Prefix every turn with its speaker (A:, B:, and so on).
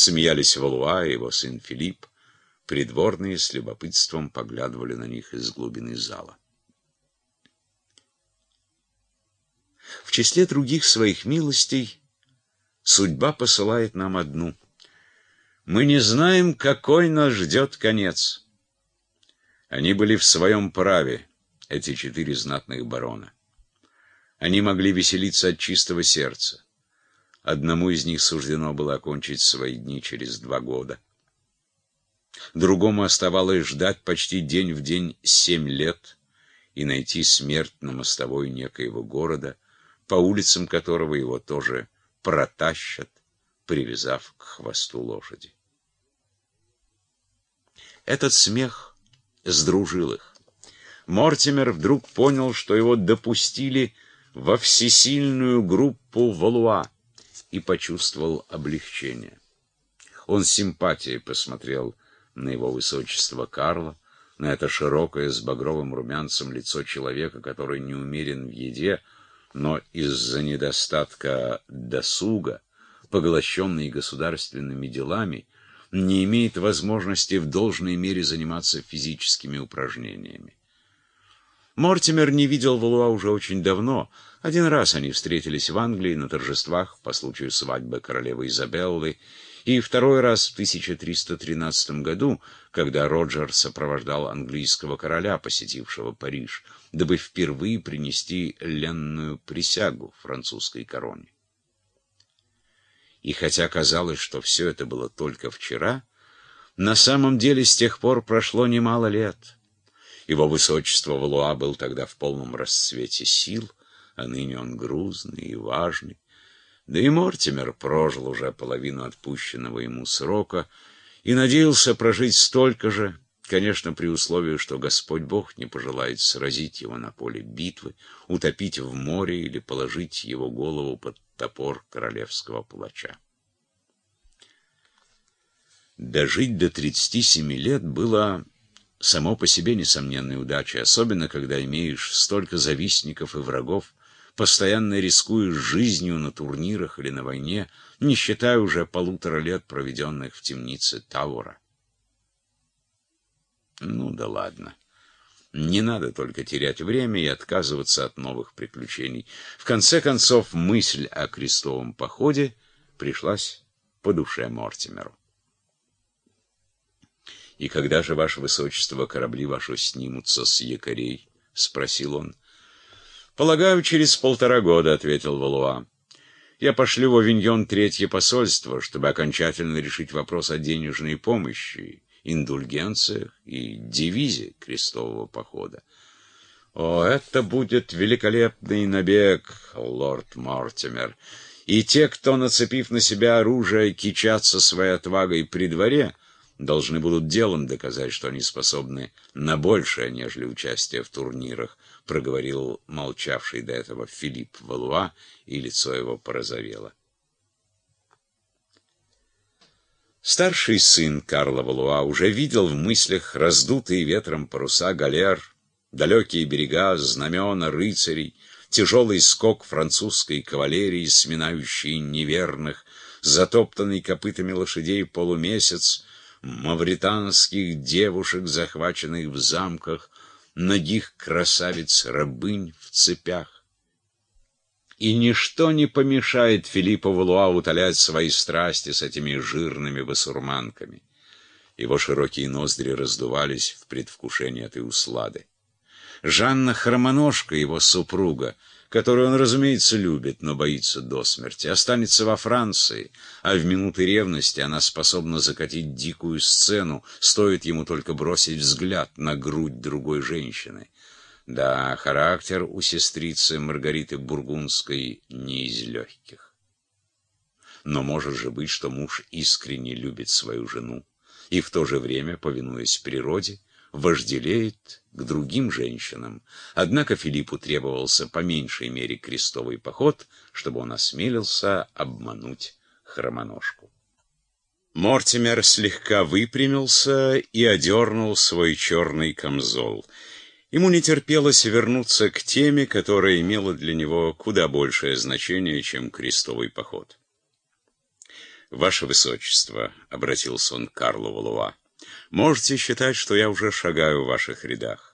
A: Смеялись Валуа и его сын Филипп. Придворные с любопытством поглядывали на них из глубины зала. В числе других своих милостей судьба посылает нам одну. Мы не знаем, какой нас ждет конец. Они были в своем праве, эти четыре знатных барона. Они могли веселиться от чистого сердца. Одному из них суждено было окончить свои дни через два года. Другому оставалось ждать почти день в день семь лет и найти смерть на мостовой некоего города, по улицам которого его тоже протащат, привязав к хвосту лошади. Этот смех сдружил их. Мортимер вдруг понял, что его допустили во всесильную группу Валуа и почувствовал облегчение. Он с симпатией посмотрел на его высочество Карла, на это широкое с багровым румянцем лицо человека, который не умерен в еде, но из-за недостатка досуга, поглощенный государственными делами, не имеет возможности в должной мере заниматься физическими упражнениями. Мортимер не видел Валуа уже очень давно. Один раз они встретились в Англии на торжествах по случаю свадьбы королевы Изабеллы, и второй раз в 1313 году, когда Роджер сопровождал английского короля, посетившего Париж, дабы впервые принести ленную присягу французской короне. И хотя казалось, что все это было только вчера, на самом деле с тех пор прошло немало лет. Его высочество Валуа был тогда в полном расцвете сил, а ныне он грузный и важный. Да и Мортимер прожил уже половину отпущенного ему срока и надеялся прожить столько же, конечно, при условии, что Господь Бог не пожелает сразить его на поле битвы, утопить в море или положить его голову под топор королевского палача. Дожить до 37 лет было само по себе несомненной удачей, особенно когда имеешь столько завистников и врагов, постоянно рискуешь жизнью на турнирах или на войне, не считая уже полутора лет, проведенных в темнице Таура. Ну да ладно. Не надо только терять время и отказываться от новых приключений. В конце концов, мысль о крестовом походе пришлась по душе Мортимеру. «И когда же, ваше высочество, корабли ваши снимутся с якорей?» — спросил он. «Полагаю, через полтора года», — ответил Валуа. «Я пошлю в Авиньон третье посольство, чтобы окончательно решить вопрос о денежной помощи, индульгенциях и девизе крестового похода. О, это будет великолепный набег, лорд Мортимер. И те, кто, нацепив на себя оружие, кичатся своей отвагой при дворе, должны будут делом доказать, что они способны на большее, нежели участие в турнирах, проговорил молчавший до этого Филипп Валуа, и лицо его порозовело. Старший сын Карла Валуа уже видел в мыслях раздутые ветром паруса галер, далекие берега, знамена рыцарей, тяжелый скок французской кавалерии, сминающий неверных, затоптанный копытами лошадей полумесяц, мавританских девушек, захваченных в замках, ногих красавиц-рабынь в цепях. И ничто не помешает Филиппу Валуа утолять свои страсти с этими жирными басурманками. Его широкие ноздри раздувались в предвкушении этой услады. Жанна Хромоножка, его супруга, которую он, разумеется, любит, но боится до смерти, останется во Франции, а в минуты ревности она способна закатить дикую сцену, стоит ему только бросить взгляд на грудь другой женщины. Да, характер у сестрицы Маргариты Бургундской не из легких. Но может же быть, что муж искренне любит свою жену и в то же время, повинуясь природе, вожделеет к другим женщинам. Однако Филиппу требовался по меньшей мере крестовый поход, чтобы он осмелился обмануть хромоножку. Мортимер слегка выпрямился и одернул свой черный камзол. Ему не терпелось вернуться к теме, которая имела для него куда большее значение, чем крестовый поход. «Ваше Высочество», — обратился он к Карлу Валуа, — «можете считать, что я уже шагаю в ваших рядах.